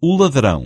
O ladrão.